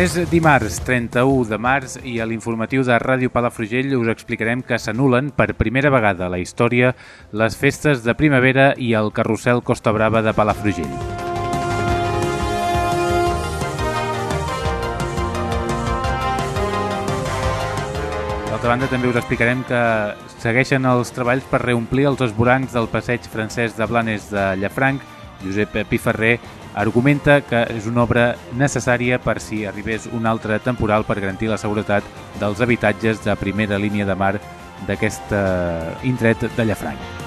És dimarts 31 de març i a l'informatiu de Ràdio Palafrugell us explicarem que s'anulen per primera vegada a la història les festes de primavera i el carrusel Costa Brava de Palafrugell. D'altra banda, també us explicarem que segueixen els treballs per reomplir els esborancs del passeig francès de Blanes de Llafranc. Josep Piferrer argumenta que és una obra necessària per si arribés un altre temporal per garantir la seguretat dels habitatges de primera línia de mar d'aquest eh, indret de Llafranc.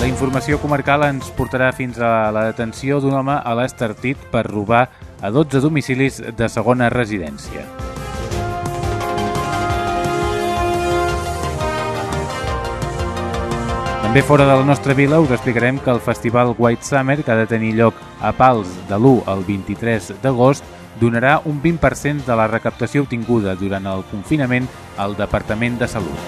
La informació comarcal ens portarà fins a la detenció d'un home a l'Estartit per robar a 12 domicilis de segona residència. També fora de la nostra vila us explicarem que el festival White Summer, que ha de tenir lloc a Pals de l'1 al 23 d'agost, donarà un 20% de la recaptació obtinguda durant el confinament al Departament de Salut.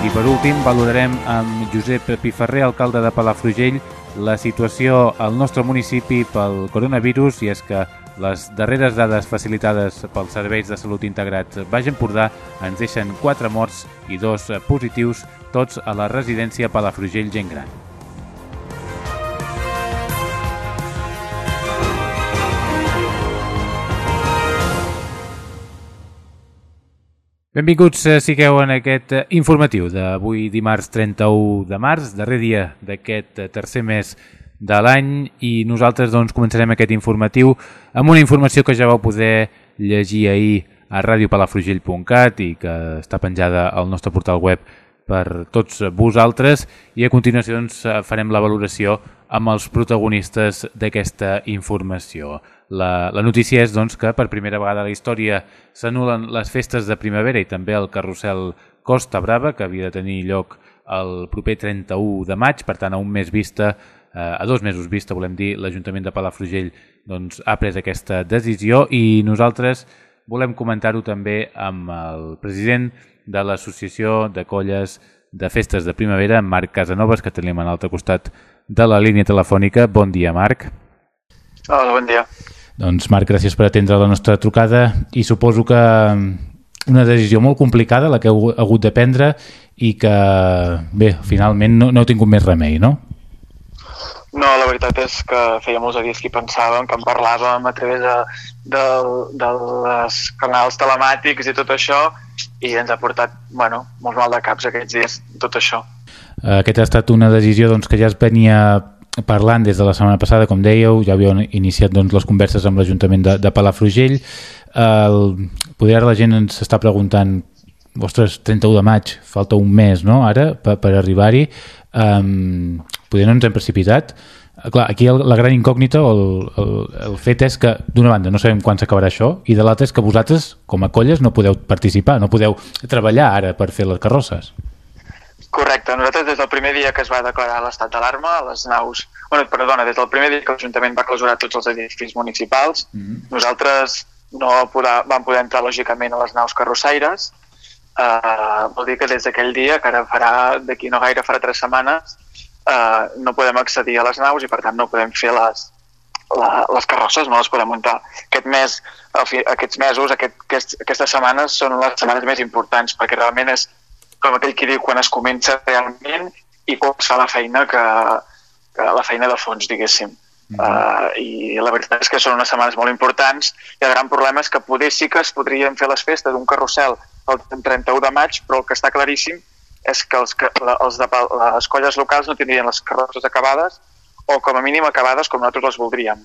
I per últim valorarem amb Josep Piferrer, alcalde de Palafrugell, la situació al nostre municipi pel coronavirus i és que les darreres dades facilitades pels serveis de salut integrats Baix Empordà ens deixen 4 morts i 2 positius, tots a la residència Palafrugell Gent Gran. Benvinguts eh, sigueu en aquest eh, informatiu d'avui dimarts 31 de març, darrer dia d'aquest eh, tercer mes de l'any i nosaltres doncs, començarem aquest informatiu amb una informació que ja vau poder llegir ahir a radiopalafrugell.cat i que està penjada al nostre portal web per tots vosaltres i a continuació doncs, farem la valoració amb els protagonistes d'aquesta informació. La, la notícia és doncs, que per primera vegada a la història s'anulen les festes de primavera i també el carrusel Costa Brava, que havia de tenir lloc el proper 31 de maig, per tant a un mes vista, a dos mesos vista, volem dir, l'Ajuntament de Palafrugell doncs, ha pres aquesta decisió i nosaltres volem comentar-ho també amb el president de l'Associació de Colles de Festes de Primavera, Marc Casanovas, que tenim a l'altre costat de la línia telefònica. Bon dia, Marc. Hola, bon dia. Doncs Marc, gràcies per atendre la nostra trucada i suposo que una decisió molt complicada la que heu hagut de prendre i que, bé, finalment no, no heu tingut més remei, no? No, la veritat és que feia molts dies que hi pensàvem, que en parlàvem a través de, de, de les canals telemàtics i tot això i ens ha portat, bueno, molt mal de caps aquests dies, tot això. Aquesta ha estat una decisió doncs, que ja es venia parlant des de la setmana passada, com dèieu, ja havíeu iniciat doncs, les converses amb l'Ajuntament de, de Palafrugell. El, poder la gent ens està preguntant ostres, 31 de maig, falta un mes no? ara per, per arribar-hi um, poder no ens hem precipitat. Clar, aquí el, la gran incògnita o el, el, el fet és que d'una banda no sabem quan s'acabarà això i de l'altra és que vosaltres com a colles no podeu participar, no podeu treballar ara per fer les carrosses. Correcte, nosaltres des del primer dia que es va declarar l'estat d'alarma, les naus... Bueno, perdona, des del primer dia que l'Ajuntament va clausurar tots els edificis municipals, mm -hmm. nosaltres no poder, vam poder entrar lògicament a les naus carrossaires, uh, vol dir que des d'aquell dia, que ara farà, d'aquí no gaire, farà tres setmanes, uh, no podem accedir a les naus i per tant no podem fer les, la, les carrosses, no les podem muntar. Aquest mes, aquests mesos, aquest, aquest, aquestes setmanes són les setmanes més importants perquè realment és com aquell que diu quan es comença realment i quan es fa la feina que, que la feina de fons, diguéssim. Mm -hmm. uh, I la veritat és que són unes setmanes molt importants i el gran problema és que poder sí que es podrien fer les festes d'un carrusel el 31 de maig, però el que està claríssim és que els, els de, les colles locals no tindrien les carrosses acabades o com a mínim acabades com nosaltres les voldríem.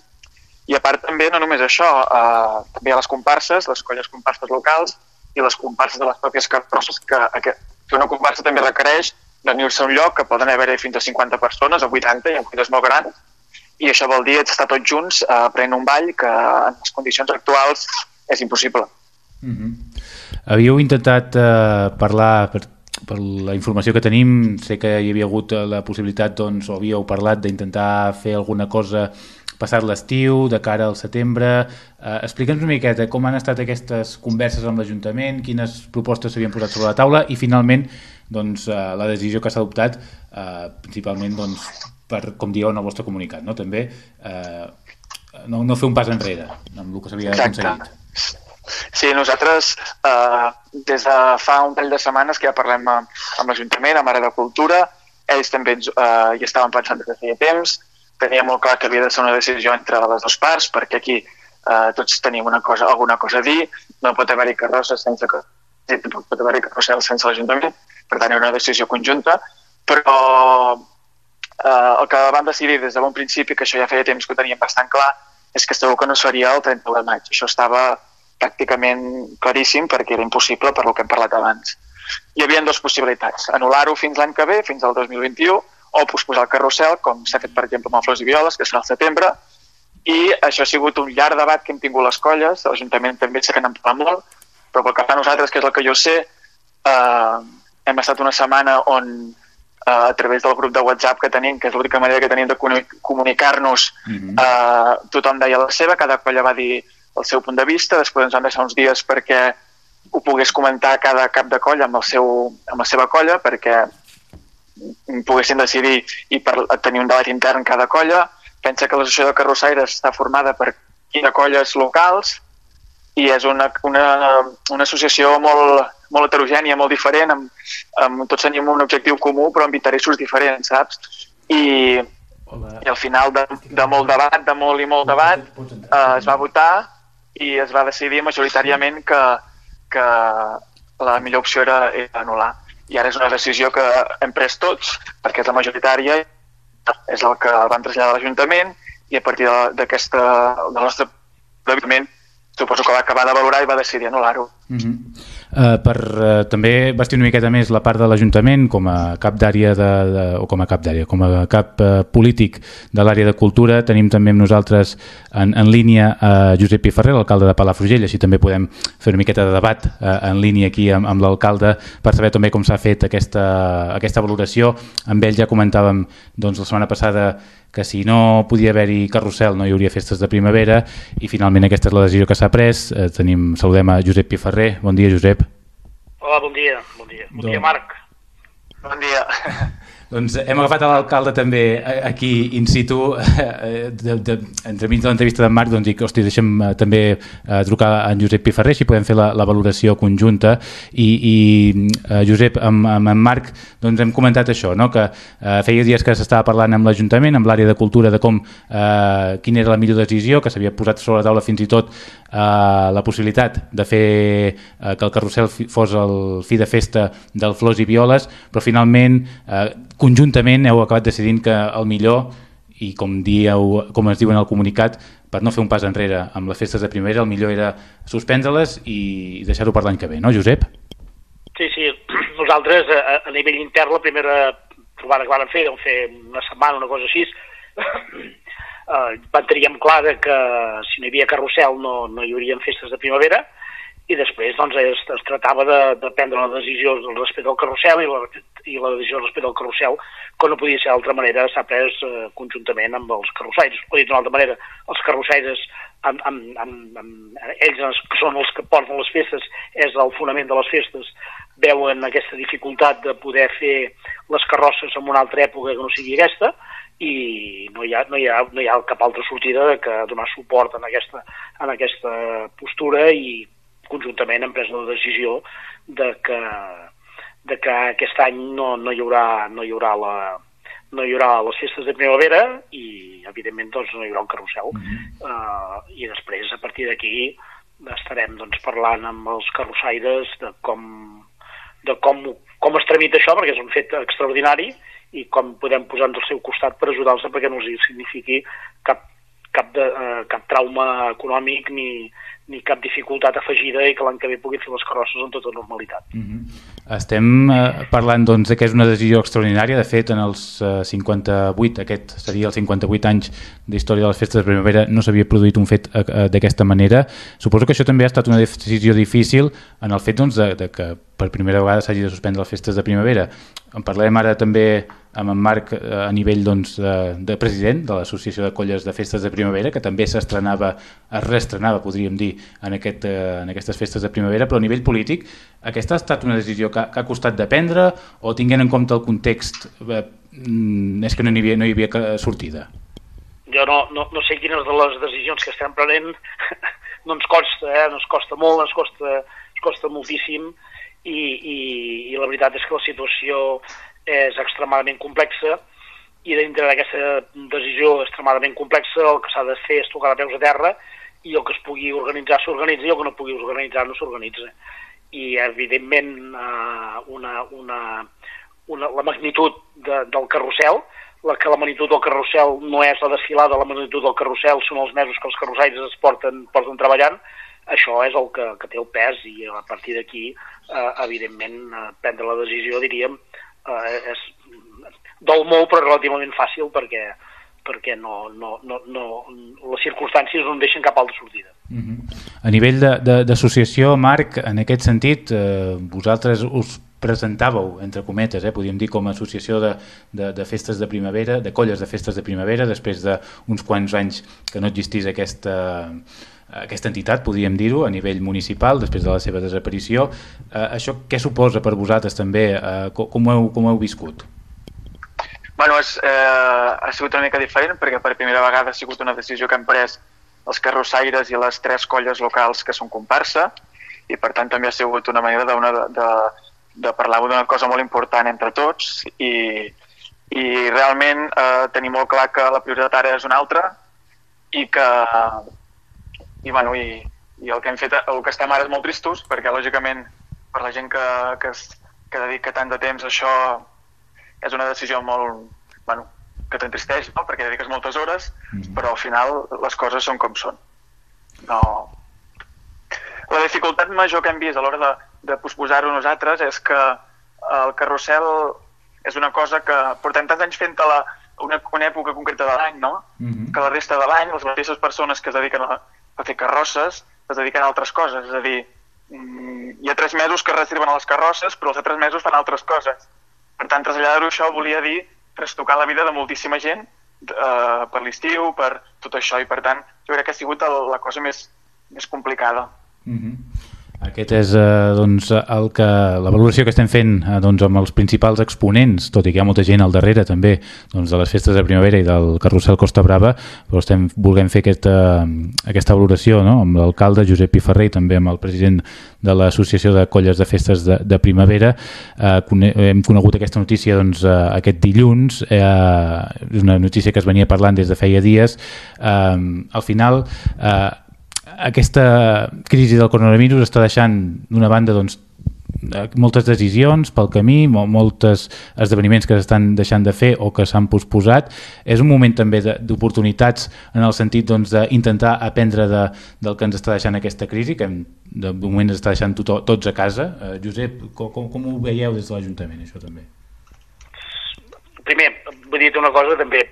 I a part també, no només això, eh, també hi ha les comparses, les colles comparses locals i les comparses de les pròpies carrosses, que, que, una comparsa també requereix reunir-se a un lloc que poden haver-hi fins a 50 persones o 80 i en colles molt grans, i això vol dir estar tots junts eh, prenent un ball que en les condicions actuals és impossible. Mm -hmm. Havíeu intentat eh, parlar, per, per la informació que tenim, sé que hi havia hagut la possibilitat, doncs, o havíeu parlat d'intentar fer alguna cosa passat l'estiu, de cara al setembre. Eh, Explica'ns una miqueta com han estat aquestes converses amb l'Ajuntament, quines propostes s'havien posat sobre la taula i finalment doncs, eh, la decisió que s'ha adoptat eh, principalment doncs, per, com dieu en el vostre comunicat, no? també eh, no, no fer un pas enrere amb el que s'havia aconseguit. Sí, nosaltres eh, des de fa un parell de setmanes que ja parlem amb, amb l'Ajuntament, amb Ara de Cultura, ells també eh, hi estaven pensant des de feia temps, tenia molt clar que havia de ser una decisió entre les dues parts, perquè aquí eh, tots tenim una cosa, alguna cosa a dir, no pot haver-hi carrosses sense que pot haver-hi carrossel sense l'Ajuntament, per tant, era una decisió conjunta, però eh, el que vam decidir des de bon principi, que això ja feia temps que ho teníem bastant clar, és que segur que no es faria el 31 de maig. Això estava pràcticament claríssim perquè era impossible per lo que hem parlat abans. Hi havia dues possibilitats, anul·lar-ho fins l'any que ve, fins al 2021, o posposar el carrusel, com s'ha fet, per exemple, amb el Flors i Violes, que serà al setembre, i això ha sigut un llarg debat que hem tingut les colles, l'Ajuntament també que n'han parlat molt, però pel que fa a nosaltres, que és el que jo sé, eh, hem estat una setmana on eh, a través del grup de WhatsApp que tenim, que és l'única manera que tenim de comunicar-nos, mm -hmm. eh, tothom deia la seva, cada colla va dir el seu punt de vista, després ens van deixar uns dies perquè ho pogués comentar cada cap de colla amb, el seu, amb la seva colla, perquè poguessin decidir i per tenir un debat intern cada colla. Pensa que l'associació de carrossaires està formada per 15 colles locals i és una, una, una associació molt, molt heterogènia, molt diferent, amb, amb, tots tenim un objectiu comú però amb interessos diferents, saps? I, i al final de, de molt debat, de molt i molt debat, eh, es va votar i es va decidir majoritàriament que, que la millor opció era, era anul·lar. I ara és una decisió que hem pres tots, perquè és la majoritària, és el que van traslladar a l'Ajuntament, i a partir d'aquesta, del nostre suposo que va acabar de valorar i va decidir anul·lar-ho. Uh -huh. Uh, per uh, també vestir una miqueta més la part de l'Ajuntament com a cap d'àrea de, o com a cap d'àrea, com a cap uh, polític de l'àrea de cultura, tenim també amb nosaltres en, en línia a uh, Josep Piferrer, l'alcalde de Palafrugell, així també podem fer una miqueta de debat uh, en línia aquí amb, amb l'alcalde per saber també com s'ha fet aquesta, aquesta valoració. Amb ell ja comentàvem doncs, la setmana passada que si no podia haver-hi carrusel no hi hauria festes de primavera i finalment aquesta és la decisió que s'ha pres. Eh, tenim, saludem a Josep Piferrer. Bon dia, Josep. Hola, bon dia. Bon dia, bon dia Marc. Bon dia. Doncs hem agafat l'alcalde també aquí in situ eh, de, de, entremig de l'entrevista d'en Marc doncs dic, hosti, deixem eh, també eh, trucar a en Josep Piferrer si podem fer la, la valoració conjunta i, i eh, Josep, amb, amb en Marc doncs hem comentat això, no? que eh, feia dies que s'estava parlant amb l'Ajuntament, amb l'àrea de cultura de com, eh, quina era la millor decisió que s'havia posat sobre la taula fins i tot eh, la possibilitat de fer eh, que el carrusel fos el fi de festa del Flors i Violes, però finalment eh, conjuntament heu acabat decidint que el millor i com, dieu, com es diu en el comunicat per no fer un pas enrere amb les festes de primavera el millor era suspendre-les i deixar-ho per l'any que ve, no Josep? Sí, sí, nosaltres a, a nivell intern la primera trobada que vam fer, vam fer una setmana, una cosa així, eh, teníem clar que si no hi havia carrusel no, no hi haurien festes de primavera i després doncs, es, es tractava de, de prendre la decisió respecte al carrusel i la, i la decisió respecte al carrusel, com no podia ser d'altra manera, s'ha pres eh, conjuntament amb els carrossaires. O dit d'una altra manera, els carrossaires, amb, amb, amb, amb, ells que són els que porten les festes, és el fonament de les festes, veuen aquesta dificultat de poder fer les carrosses en una altra època que no sigui aquesta, i no hi, ha, no, hi ha, no hi ha cap altra sortida que donar suport en aquesta, en aquesta postura i conjuntament hem pres la decisió de que, de que aquest any no, no, hi haurà, no, hi haurà la, no hi haurà les festes de primavera i evidentment doncs, no hi haurà un carrusel mm -hmm. uh, i després a partir d'aquí estarem doncs, parlant amb els carrossaires de com, de com, com es tramita això perquè és un fet extraordinari i com podem posar-nos al seu costat per ajudar-los perquè no els signifiqui cap cap, de, eh, cap trauma econòmic ni, ni cap dificultat afegida i que l'any que ve puguin fer les carrosses en tota normalitat. Mm -hmm. Estem eh, parlant doncs, que és una decisió extraordinària, de fet en els eh, 58, aquest seria els 58 anys d'història de les festes de primavera, no s'havia produït un fet eh, eh, d'aquesta manera. Suposo que això també ha estat una decisió difícil en el fet doncs, de, de que per primera vegada s'hagi de suspendre les festes de primavera. En parlarem ara també amb en Marc eh, a nivell doncs, de, de president de l'Associació de Colles de Festes de Primavera, que també s'estrenava, es reestrenava, podríem dir, en, aquest, eh, en aquestes festes de primavera, però a nivell polític aquesta ha estat una decisió que, que ha costat de prendre o tinguent en compte el context eh, mm, és que no hi havia, no hi havia sortida? Jo no, no, no sé quines de les decisions que estem prenent no ens costa, eh? no ens costa molt, ens costa, ens costa moltíssim i, i, i la veritat és que la situació és extremadament complexa i dintre d'aquesta decisió extremadament complexa el que s'ha de fer és tocar de peus a terra i el que es pugui organitzar s'organitza i el que no pugui organitzar no s'organitza. I evidentment eh, una, una, una, la magnitud de, del carrusel, la que la magnitud del carrusel no és la desfilada, la magnitud del carrusel són els mesos que els carrussaires es porten, porten treballant, això és el que, que té el pes i a partir d'aquí, eh, evidentment, eh, prendre la decisió, diríem, eh, és, dol molt però relativament fàcil perquè perquè no, no, no, no, les circumstàncies no en deixen cap altra sortida. Uh. -huh. A nivell d'associació, Marc, en aquest sentit, eh, vosaltres us presentàveu, entre cometes, eh, podríem dir com a associació de, de, de festes de primavera, de colles de festes de primavera, després d'uns quants anys que no existís aquesta, aquesta entitat, podríem dir-ho, a nivell municipal, després de la seva desaparició. Eh, això què suposa per vosaltres també? Eh, com, com, heu, com heu viscut? Bueno, és, eh, ha sigut una mica diferent perquè per primera vegada ha sigut una decisió que han pres els carrossaires i les tres colles locals que són comparsa i per tant també ha sigut una manera de, de, de, de parlar d'una cosa molt important entre tots i, i realment eh, tenim molt clar que la prioritat ara és una altra i que i, bueno, i, i el que hem fet, el que estem ara és molt tristos, perquè lògicament per la gent que, que, es, que dedica tant de temps a això és una decisió molt, bueno, que t'entristeix, no? perquè dediques moltes hores, mm -hmm. però al final les coses són com són. No... La dificultat major que hem vist a l'hora de, de posposar-ho nosaltres és que el carrusel és una cosa que portem tants anys fent-te la, una, una època concreta de l'any, no? Mm -hmm. Que la resta de l'any les mateixes persones que es dediquen a, a fer carrosses es dediquen a altres coses, és a dir, mm, hi ha tres mesos que reserven a les carrosses, però els altres mesos fan altres coses. Per tant, traslladar-ho això volia dir trastocar la vida de moltíssima gent eh, per l'estiu, per tot això, i per tant, jo crec que ha sigut el, la cosa més, més complicada. Mm -hmm. Aquest és eh, doncs, el que, la valoració que estem fent eh, doncs, amb els principals exponents, tot i que hi ha molta gent al darrere també doncs, de les festes de primavera i del carrusel Costa Brava, però estem volent fer aquesta, aquesta valoració no? amb l'alcalde Josep Piferrer i també amb el president de l'Associació de Colles de Festes de, de Primavera. Eh, hem conegut aquesta notícia doncs, eh, aquest dilluns, eh, és una notícia que es venia parlant des de feia dies. Eh, al final... Eh, aquesta crisi del coronavirus està deixant d'una banda doncs, eh, moltes decisions pel camí, moltes esdeveniments que s'estan deixant de fer o que s'han posposat. És un moment també d'oportunitats en el sentit d'intentar doncs, aprendre de, del que ens està deixant aquesta crisi, que de moment ens està deixant tot, tots a casa. Eh, Josep, com, com, com ho veieu des de l'Ajuntament, això també? Primer, vull dir una cosa també,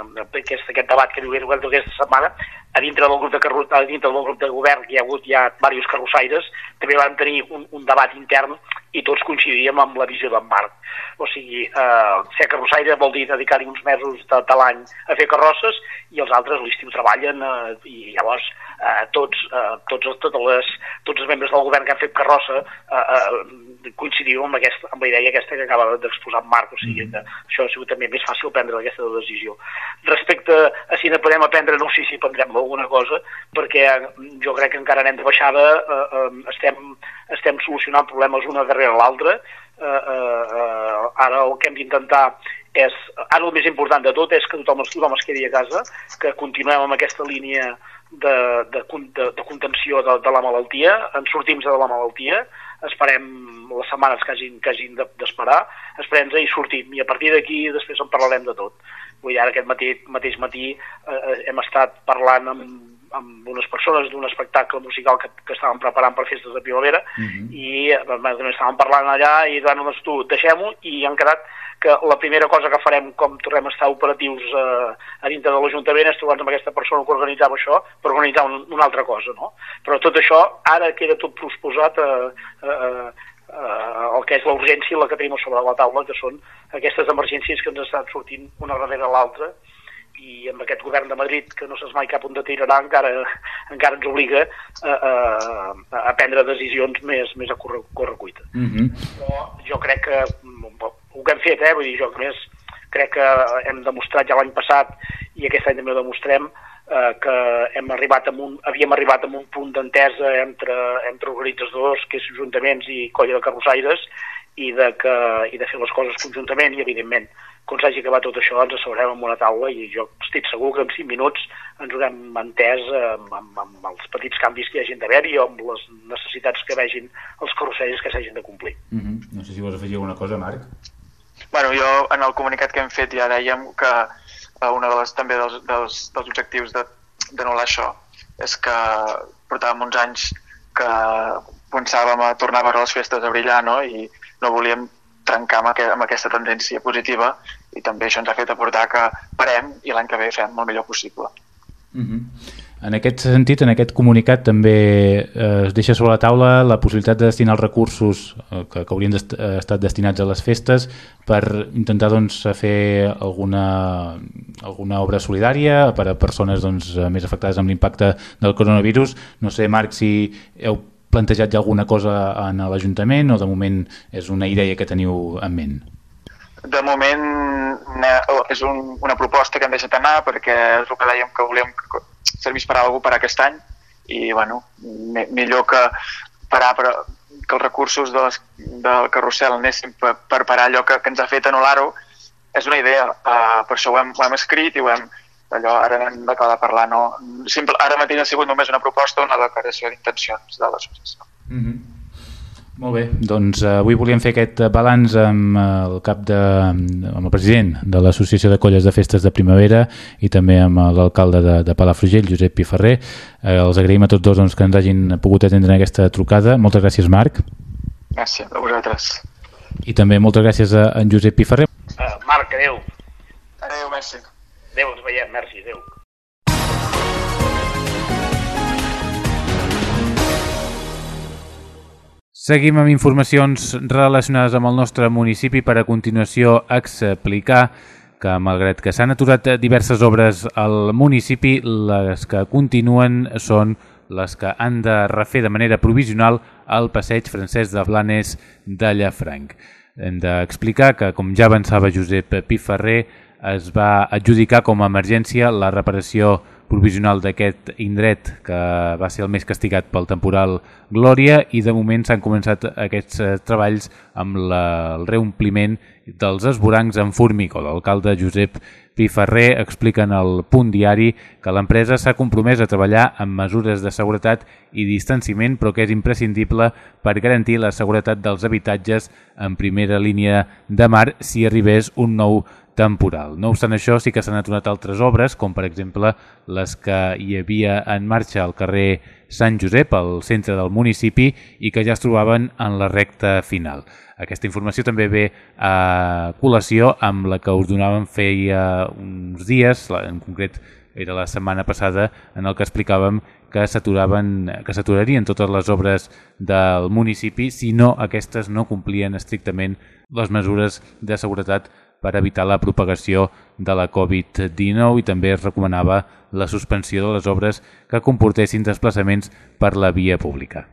aquest, aquest debat que diu aquesta setmana, a dintre del grup de, carro, a dintre del grup de govern hi ha hagut ja diversos carrossaires, també vam tenir un, un debat intern i tots coincidíem amb la visió d'en Marc. O sigui, eh, ser carrossaire vol dir dedicar-hi uns mesos de, de l'any a fer carrosses i els altres l'estiu treballen eh, i llavors eh, tots, eh, tots, totes les, tots els membres del govern que han fet carrossa eh, eh, coincidim amb, aquesta, amb la idea aquesta que acaba d'exposar en Marc, o sigui que això ha sigut també més fàcil prendre aquesta decisió. Respecte a si ne podem aprendre, no sé si prendrem alguna cosa, perquè jo crec que encara anem de baixada, eh, eh, estem, estem solucionant problemes una darrere l'altra, eh, eh, eh, ara el que hem d'intentar és, ara el més important de tot és que tothom, tothom es quedi a casa, que continuem amb aquesta línia de, de, de, de contenció de, de la malaltia, en sortim de la malaltia, esperem les setmanes que hagin, que hagin d'esperar, de, esperem i sortim, i a partir d'aquí després en parlarem de tot. Vull dir, ara aquest matí, mateix matí eh, hem estat parlant amb, amb unes persones d'un espectacle musical que, que estaven preparant per festes de primavera uh -huh. i eh, estàvem parlant allà i bueno, doncs tu, deixem-ho i han quedat que la primera cosa que farem com tornem a estar operatius eh, a dintre de l'Ajuntament és trobar-nos amb aquesta persona que organitzava això per organitzar un, una altra cosa, no? Però tot això ara queda tot posposat a, a, a, a el que és la urgència i la que tenim sobre la taula, que són aquestes emergències que ens estan sortint una darrere l'altra i amb aquest govern de Madrid que no saps mai cap on de tirarà encara, encara ens obliga a, a, a prendre decisions més, més a correcuita. Mm -hmm. Però jo crec que el que hem fet, eh? vull dir, jo més crec que hem demostrat ja l'any passat i aquest any també ho demostrem eh, que hem arribat amb un, havíem arribat a un punt d'entesa entre, entre organitzadors, que és ajuntaments i colla de carrossaires, i de, que, i de fer les coses conjuntament i evidentment quan s'hagi acabat tot això ens asseurem en una taula i jo estic segur que en 5 minuts ens haurem entès amb, amb, amb els petits canvis que hi hagin d'haver i amb les necessitats que vegin els carrossaires que s'hagin de complir. Mm -hmm. No sé si vols afegir alguna cosa, Marc. Bueno, jo en el comunicat que hem fet ja dèiem que eh, una de les, també dels, dels, dels objectius d'anul·lar això és que portàvem uns anys que pensàvem a tornar a veure les festes a brillar no? i no volíem trencar amb, aquest, amb aquesta tendència positiva i també això ens ha fet aportar que parem i l'any que ve fem el millor possible. Mm -hmm. En aquest sentit, en aquest comunicat també eh, es deixa sobre la taula la possibilitat de destinar els recursos eh, que, que haurien est eh, estat destinats a les festes per intentar doncs, fer alguna, alguna obra solidària per a persones doncs, més afectades amb l'impacte del coronavirus. No sé, Marc, si heu plantejat ja alguna cosa en l'Ajuntament o de moment és una idea que teniu en ment? De moment és un, una proposta que hem deixat anar perquè és el que dèiem que volíem que per a alguna per aquest any i bueno, me, millor que parar per, que els recursos de les, del carrusel anessin per, per parar allò que, que ens ha fet anul·lar-ho és una idea, uh, per això ho hem, ho hem escrit i ho hem, allò, ara n'hem d'acabar de parlar, no? Simple, ara mateix ha sigut només una proposta, una declaració d'intencions de l'associació. Mm -hmm. Molt bé, doncs eh, avui volíem fer aquest balanç amb el cap de, amb el president de l'Associació de Colles de Festes de Primavera i també amb l'alcalde de, de Palafrugell, Josep Piferrer. Eh, els agraïm a tots dos doncs, que ens hagin pogut atendre aquesta trucada. Moltes gràcies, Marc. Gràcies a vosaltres. I també moltes gràcies a en Josep Piferrer. Uh, Marc, adeu. Adeu, merci. Adeu, ens veiem, merci, adeu. Seguim amb informacions relacionades amb el nostre municipi per a continuació explicar que malgrat que s'han aturat diverses obres al municipi, les que continuen són les que han de refer de manera provisional el passeig francès de Blanes de Llafranc. Hem d'explicar que, com ja avançava Josep Piferrer, es va adjudicar com a emergència la reparació provisional d'aquest indret que va ser el més castigat pel temporal Glòria i de moment s'han començat aquests eh, treballs amb la, el reompliment dels esborancs en formigó. L'alcalde Josep Piferrer explica en el punt diari que l'empresa s'ha compromès a treballar amb mesures de seguretat i distanciament però que és imprescindible per garantir la seguretat dels habitatges en primera línia de mar si arribés un nou temporal. No obstant això, sí que s'han aturat altres obres, com per exemple les que hi havia en marxa al carrer Sant Josep, al centre del municipi, i que ja es trobaven en la recta final. Aquesta informació també ve a col·lació amb la que us donàvem feia uns dies, en concret era la setmana passada, en el que explicàvem que s'aturaven que s'aturarien totes les obres del municipi si no aquestes no complien estrictament les mesures de seguretat per evitar la propagació de la Covid-19 i també es recomanava la suspensió de les obres que comportessin desplaçaments per la via pública.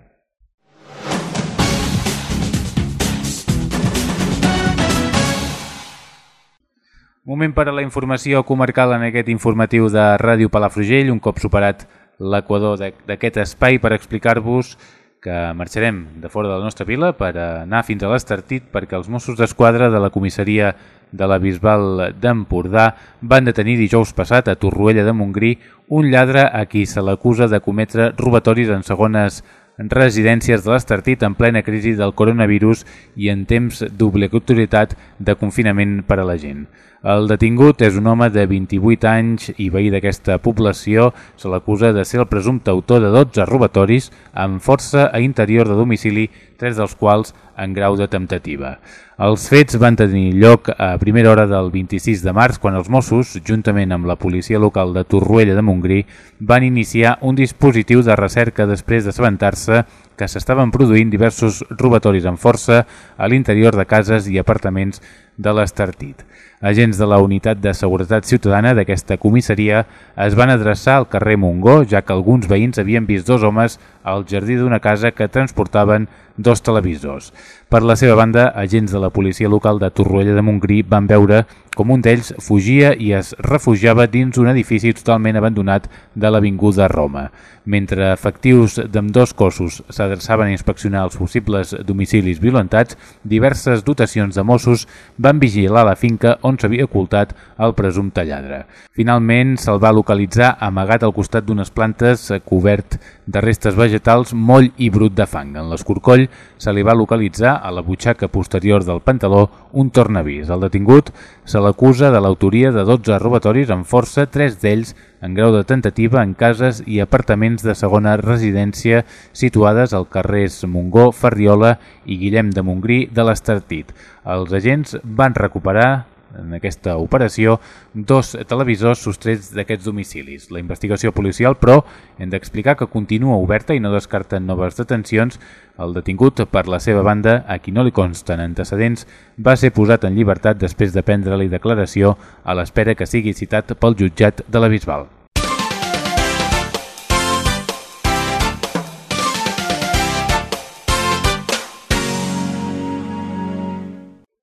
Moment per a la informació comarcal en aquest informatiu de Ràdio Palafrugell, un cop superat l'equador d'aquest espai per explicar-vos que marxarem de fora de la nostra vila per anar fins a l'Estartit perquè els Mossos d'Esquadra de la comissaria de la Bisbal d'Empordà van detenir dijous passat a Torroella de Montgrí un lladre a qui se l'acusa de cometre robatoris en segones residències de l'Estartit en plena crisi del coronavirus i en temps d'obligatorietat de confinament per a la gent. El detingut és un home de 28 anys i veí d'aquesta població. Se l'acusa de ser el presumpte autor de 12 robatoris amb força a interior de domicili, tres dels quals en grau de temptativa. Els fets van tenir lloc a primera hora del 26 de març quan els Mossos, juntament amb la policia local de Torroella de Montgrí, van iniciar un dispositiu de recerca després d'assabentar-se que s'estaven produint diversos robatoris amb força a l'interior de cases i apartaments de l'Estartit. Agents de la Unitat de Seguretat Ciutadana d'aquesta comissaria es van adreçar al carrer Montgó, ja que alguns veïns havien vist dos homes al jardí d'una casa que transportaven dos televisors. Per la seva banda, agents de la policia local de Torroella de Montgrí van veure com un d'ells fugia i es refugiava dins un edifici totalment abandonat de l'Avinguda Roma. Mentre efectius d'ambdós cossos s'adreçaven a inspeccionar els possibles domicilis violentats, diverses dotacions de Mossos van vigilar la finca on s'havia ocultat el presumpte lladre. Finalment, se'l va localitzar amagat al costat d'unes plantes cobert de restes vegetals moll i brut de fang. En l'escorcoll se li va localitzar a la butxaca posterior del pantaló un tornavís. El detingut se l'acusa de l'autoria de 12 robatoris amb força, tres d'ells en grau de tentativa en cases i apartaments de segona residència situades al carrers Montgó, Ferriola i Guillem de Montgrí de l'Estartit. Els agents van recuperar en aquesta operació dos televisors sostrets d'aquests domicilis. La investigació policial, però, hem d'explicar que continua oberta i no descarten noves detencions. El detingut, per la seva banda, a qui no li consten antecedents, va ser posat en llibertat després de prendre-li declaració a l'espera que sigui citat pel jutjat de la Bisbal.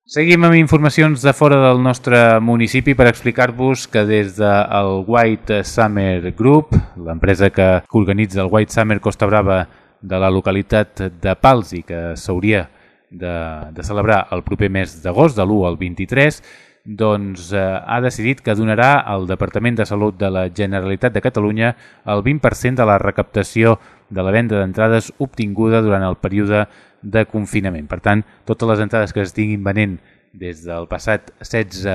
Seguim amb informacions de fora del nostre municipi per explicar-vos que des del White Summer Group, l'empresa que organitza el White Summer Costa Brava de la localitat de Pals i que s'hauria de, de celebrar el proper mes d'agost, de l'1 al 23, doncs eh, ha decidit que donarà al Departament de Salut de la Generalitat de Catalunya el 20% de la recaptació de la venda d'entrades obtinguda durant el període de confinament. Per tant, totes les entrades que es tinguin venent des del passat 16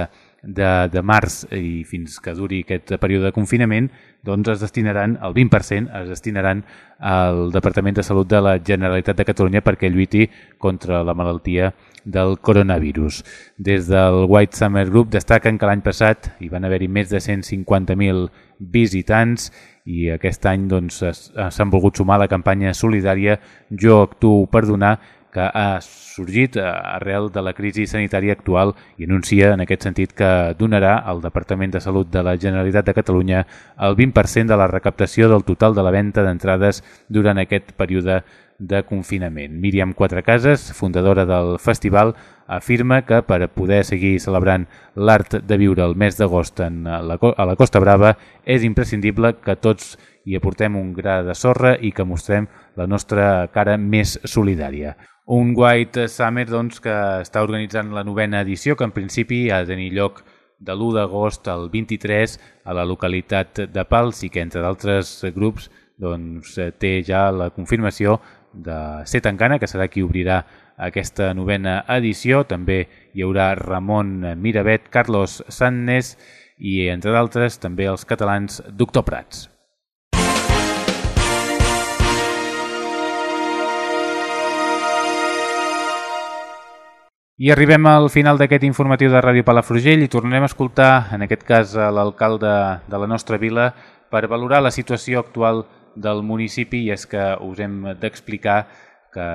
de, de març i fins que duri aquest període de confinament, doncs es destinaran, el 20% es destinaran al Departament de Salut de la Generalitat de Catalunya perquè lluiti contra la malaltia del coronavirus. Des del White Summer Group destaquen que l'any passat hi van haver-hi més de 150.000 visitants i aquest any doncs, s'han volgut sumar a la campanya solidària Jo actuo per donar que ha sorgit arrel de la crisi sanitària actual i anuncia en aquest sentit que donarà al Departament de Salut de la Generalitat de Catalunya el 20% de la recaptació del total de la venda d'entrades durant aquest període de confinament. Míriam Quatrecases, fundadora del festival, afirma que per poder seguir celebrant l'art de viure el mes d'agost a la Costa Brava és imprescindible que tots hi aportem un gra de sorra i que mostrem la nostra cara més solidària. Un White Summer doncs, que està organitzant la novena edició, que en principi ha de tenir lloc de l'1 d'agost al 23 a la localitat de Pals i que, entre d'altres grups, doncs, té ja la confirmació de ser tancana, que serà qui obrirà aquesta novena edició. També hi haurà Ramon Miravet, Carlos Sannes i, entre d'altres, també els catalans Doctor Prats. I arribem al final d'aquest informatiu de Ràdio Palafrugell i tornarem a escoltar, en aquest cas, l'alcalde de la nostra vila per valorar la situació actual del municipi i és que us hem d'explicar que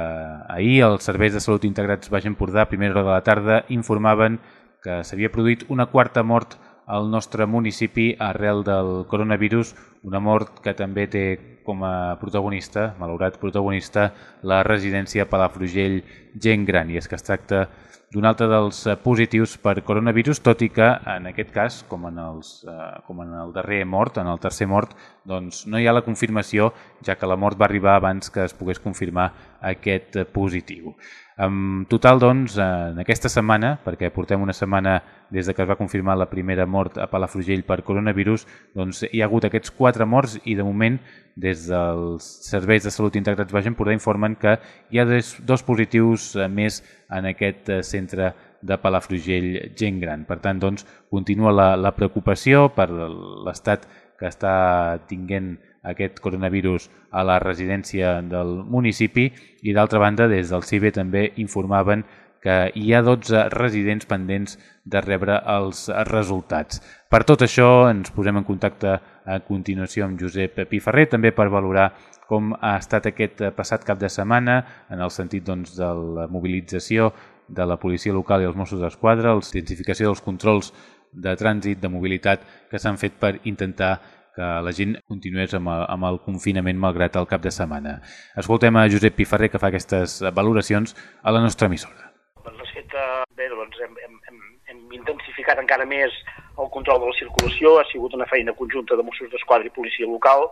ahir els serveis de salut integrats Baix Empordà, a primera hora de la tarda, informaven que s'havia produït una quarta mort al nostre municipi arrel del coronavirus, una mort que també té com a protagonista, malaurat protagonista, la residència Palafrugell Gent Gran. I és que es tracta d'un altre dels eh, positius per coronavirus, tot i que en aquest cas, com en, els, eh, com en el darrer mort, en el tercer mort, doncs no hi ha la confirmació, ja que la mort va arribar abans que es pogués confirmar aquest eh, positiu. En total, doncs, en aquesta setmana, perquè portem una setmana des de que es va confirmar la primera mort a Palafrugell per coronavirus, doncs hi ha hagut aquests quatre morts i de moment des dels serveis de salut integrats Baix Empordà informen que hi ha dos, positius més en aquest centre de Palafrugell gent gran. Per tant, doncs, continua la, la preocupació per l'estat que està tinguent aquest coronavirus a la residència del municipi i d'altra banda des del CIBE també informaven que hi ha 12 residents pendents de rebre els resultats. Per tot això ens posem en contacte a continuació amb Josep Piferrer també per valorar com ha estat aquest passat cap de setmana en el sentit doncs, de la mobilització de la policia local i els Mossos d'Esquadra, la intensificació dels controls de trànsit, de mobilitat que s'han fet per intentar que la gent continués amb el, amb el confinament malgrat el cap de setmana. Escoltem a Josep Piferrer que fa aquestes valoracions a la nostra emissora. Respecte, bé, doncs hem, hem, hem, hem intensificat encara més el control de la circulació, ha sigut una feina conjunta de Mossos d'Esquadra i policia local,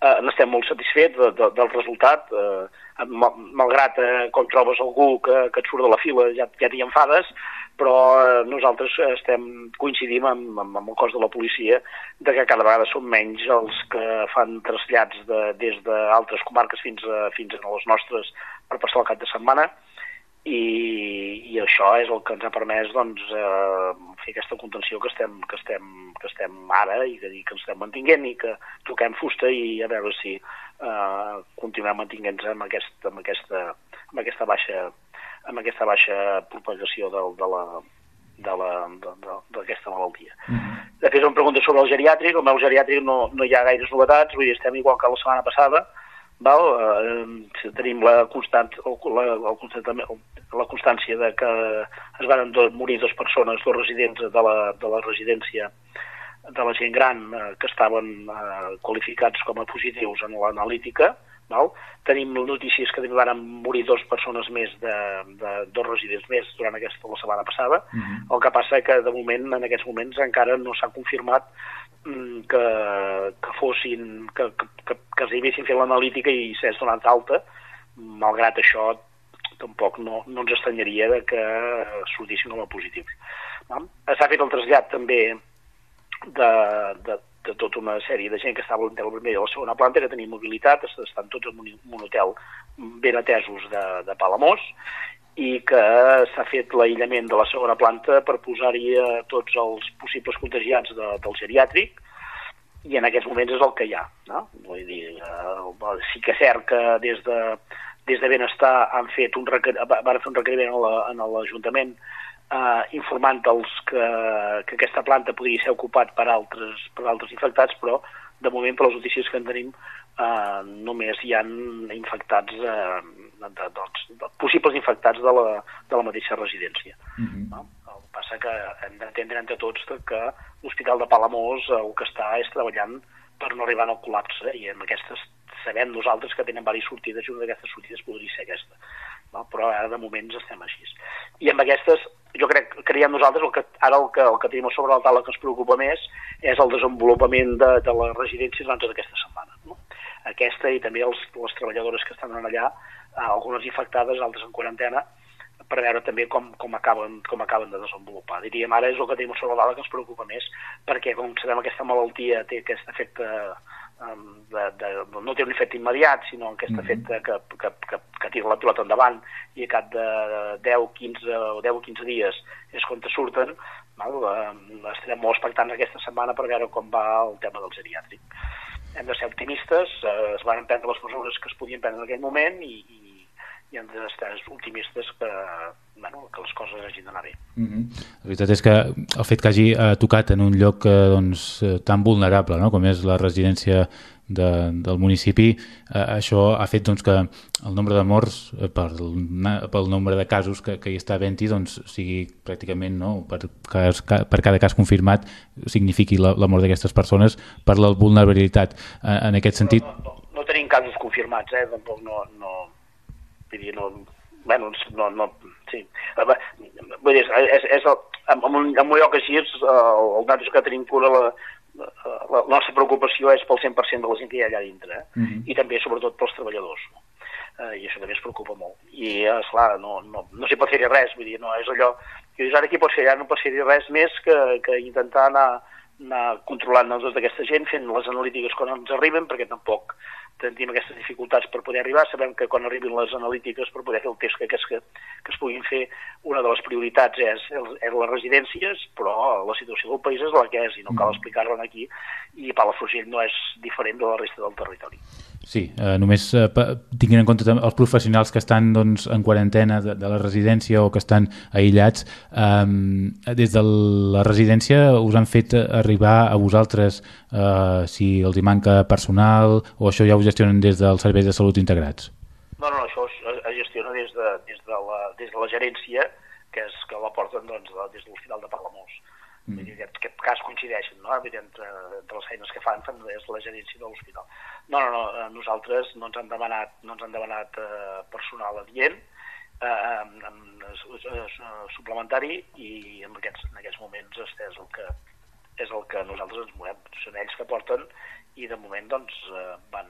eh, n'estem molt satisfets de, de, del resultat, eh, malgrat eh, quan trobes algú que, que et surt de la fila ja, ja t'hi enfades, però eh, nosaltres estem coincidim amb, amb, amb el cos de la policia de que cada vegada són menys els que fan trasllats de, des d'altres comarques fins a, fins a les nostres per passar el cap de setmana. I, i això és el que ens ha permès doncs, eh, fer aquesta contenció que estem, que estem, que estem ara i que, i que ens estem mantinguent i que toquem fusta i a veure si eh, continuem mantinguent-nos amb, aquest, amb, aquesta, amb aquesta baixa amb aquesta baixa propagació de, de la d'aquesta malaltia. Mm -hmm. Després em pregunta sobre el geriàtric, el meu geriàtric no, no hi ha gaires novetats, vull dir, estem igual que la setmana passada, val? Eh, tenim la, constant, la, la, la constància de que es van do, morir dues persones, dos residents de la, de la residència de la gent gran eh, que estaven eh, qualificats com a positius en l'analítica, Val? Tenim notícies que van morir dues persones més, de, de dos residents més durant aquesta la setmana passada. Uh mhm. -huh. El que passa que de moment, en aquests moments, encara no s'ha confirmat mm, que, que fossin, que, que, que, que es haguessin fet l'analítica i s'és donat alta. Malgrat això, tampoc no, no ens estranyaria de que sortissin com a positius. S'ha fet el trasllat també de, de de tota una sèrie de gent que estava a la primera i a la segona planta, que tenien mobilitat, estan tots en un hotel ben atesos de, de Palamós, i que s'ha fet l'aïllament de la segona planta per posar-hi tots els possibles contagiats de, del geriàtric, i en aquests moments és el que hi ha. No? Vull dir, eh, sí que és cert que des de, des de Benestar han fet un van fer un requeriment a l'Ajuntament eh, informant-los que, que aquesta planta podria ser ocupat per altres, per altres infectats, però de moment, per les notícies que en tenim, eh, només hi han infectats, eh, de, doncs, de, possibles infectats de la, de la mateixa residència. Uh mhm. -huh. no? El que passa que hem d'entendre entre tots que l'Hospital de Palamós el que està és treballant per no arribar al col·lapse i en aquestes sabem nosaltres que tenen diverses sortides i una d'aquestes sortides podria ser aquesta. No? Però ara de moments estem així. I amb aquestes jo crec, creiem nosaltres, el que, ara el que, el que tenim sobre la taula que ens preocupa més és el desenvolupament de, de les residències abans d'aquesta setmana. No? Aquesta i també els, les treballadores que estan allà, eh, algunes infectades, altres en quarantena, per veure també com, com, acaben, com acaben de desenvolupar. Diríem, ara és el que tenim sobre la taula que ens preocupa més, perquè, com sabem, aquesta malaltia té aquest efecte de, de, no té un efecte immediat, sinó aquest mm -hmm. efecte que, que, que, que tira la pilota endavant i a cap de 10, 15 o 10 o 15 dies és quan te surten, val? estarem molt expectants aquesta setmana per veure com va el tema del geriàtric. Hem de ser optimistes, eh, es van prendre les mesures que es podien prendre en aquell moment i, i i hem d'estar optimistes que, bueno, que les coses hagin d'anar bé. Mm -hmm. La veritat és que el fet que hagi eh, tocat en un lloc eh, doncs, eh, tan vulnerable no? com és la residència de, del municipi, eh, això ha fet doncs, que el nombre de morts eh, per, pel nombre de casos que, que hi està havent-hi doncs, sigui pràcticament no? per, cas, per cada cas confirmat signifiqui la, la mort d'aquestes persones per la vulnerabilitat. Eh, en aquest sentit... No, no, no, no tenim casos confirmats, eh? tampoc no, no, dir, no, bueno, no, no, sí. Vull dir, és, és el, en, un, en un lloc així, és, el, el nosaltres que tenim cura, la, la, la nostra preocupació és pel 100% de la gent que hi ha allà dintre, eh? Mm -hmm. i també, sobretot, pels treballadors. Eh, I això també ens preocupa molt. I, esclar, no, no, no s'hi pot fer res, vull dir, no és allò... Jo dius, ara aquí pot fer, ja no pot fer res més que, que intentar anar anar controlant tota aquesta gent, fent les analítiques quan ens arriben, perquè tampoc tenim aquestes dificultats per poder arribar. Sabem que quan arribin les analítiques per poder fer el test que, que, es, que, que es puguin fer, una de les prioritats és, és les residències, però la situació del país és la que és i no cal mm. explicar-la aquí i Palafrugell no és diferent de la resta del territori. Sí, eh, només eh, tinguin en compte els professionals que estan doncs, en quarantena de, de la residència o que estan aïllats. Eh, des de la residència us han fet arribar a vosaltres eh, si els hi manca personal o això ja ho gestionen des dels serveis de salut integrats? No, no, això es, es gestiona des de, des, de la, des de la gerència, que és que la porten doncs, des de l'Hospital de Palamós. Mm. Vull dir, en aquest cas coincideixen, no? Vull dir, entre, entre les feines que fan, fan és la gerència de l'hospital. No, no, no, eh, nosaltres no ens han demanat, no ens han demanat eh, personal adient, eh, en, en, suplementari i en aquests, en aquests moments este és el que és el que nosaltres ens movem. Són ells que porten i de moment doncs, eh, van,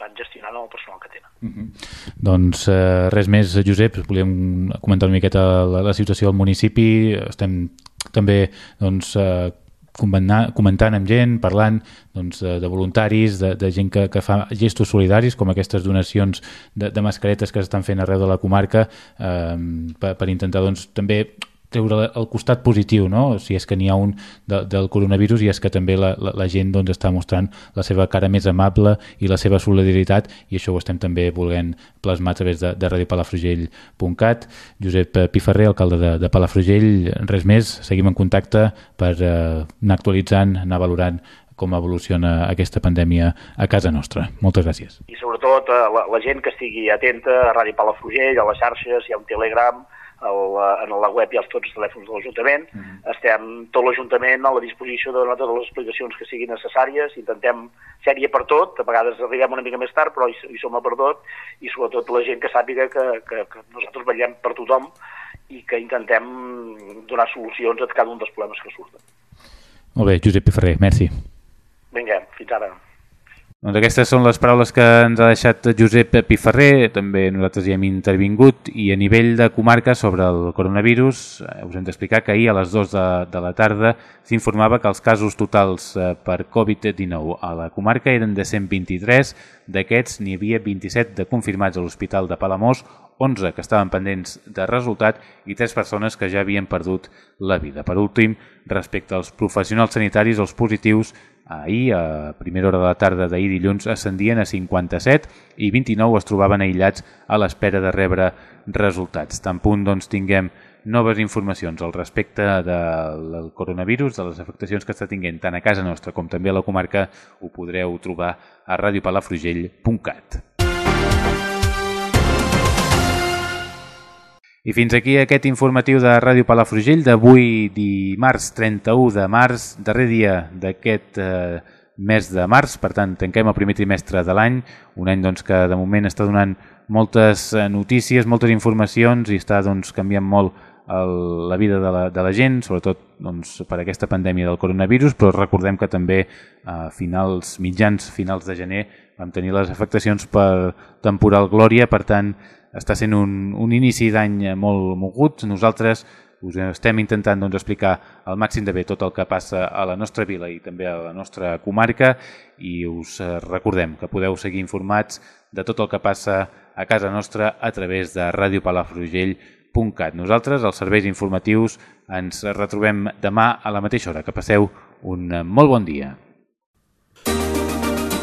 van gestionant el personal que tenen. Mhm. -huh. Doncs eh, res més, Josep, volíem comentar una miqueta la, la situació del municipi, estem també doncs, eh, comentant amb gent, parlant doncs, de, de voluntaris, de, de gent que, que fa gestos solidaris, com aquestes donacions de, de mascaretes que s'estan fent arreu de la comarca, eh, per, per intentar doncs, també treure el costat positiu, no? si és que n'hi ha un de, del coronavirus i és que també la, la, la gent doncs, està mostrant la seva cara més amable i la seva solidaritat i això ho estem també volent plasmar a través de, de radiopalafrugell.cat. Josep Piferrer, alcalde de, de Palafrugell, res més, seguim en contacte per eh, anar actualitzant, anar valorant com evoluciona aquesta pandèmia a casa nostra. Moltes gràcies. I sobretot eh, la, la gent que estigui atenta a Ràdio Palafrugell, a les xarxes, hi ha un telegram, el, en la web hi ha tots els telèfons de l'Ajuntament, mm -hmm. estem tot l'Ajuntament a la disposició de donar totes les explicacions que siguin necessàries, intentem sèrie per tot, a vegades arribem una mica més tard, però hi, hi som a per tot, i sobretot la gent que sàpiga que, que, que nosaltres vetllem per tothom i que intentem donar solucions a cada un dels problemes que surten. Molt bé, Josep Piferrer, merci. Vinga, fins ara. Doncs aquestes són les paraules que ens ha deixat Josep Piferrer, també nosaltres hi hem intervingut, i a nivell de comarca sobre el coronavirus, eh, us hem d'explicar que ahir a les 2 de, de la tarda s'informava que els casos totals eh, per Covid-19 a la comarca eren de 123, d'aquests n'hi havia 27 de confirmats a l'Hospital de Palamós, 11 que estaven pendents de resultat i 3 persones que ja havien perdut la vida. Per últim, respecte als professionals sanitaris, els positius Ahir, a primera hora de la tarda d'ahir dilluns, ascendien a 57 i 29 es trobaven aïllats a l'espera de rebre resultats. Tan punt doncs, tinguem noves informacions al respecte del coronavirus, de les afectacions que està tinguent tant a casa nostra com també a la comarca, ho podreu trobar a radiopalafrugell.cat. I fins aquí aquest informatiu de Ràdio Palafrugell d'avui dimarts 31 de març, darrer dia d'aquest eh, mes de març, per tant tanquem el primer trimestre de l'any, un any doncs, que de moment està donant moltes eh, notícies, moltes informacions i està doncs, canviant molt el, la vida de la, de la gent, sobretot doncs, per aquesta pandèmia del coronavirus, però recordem que també a finals mitjans, finals de gener, vam tenir les afectacions per temporal Glòria, per tant, està sent un, un inici d'any molt mogut. Nosaltres us estem intentant doncs, explicar al màxim de bé tot el que passa a la nostra vila i també a la nostra comarca i us recordem que podeu seguir informats de tot el que passa a casa nostra a través de radiopalafrugell.cat. Nosaltres, els serveis informatius, ens retrobem demà a la mateixa hora. Que passeu un molt bon dia.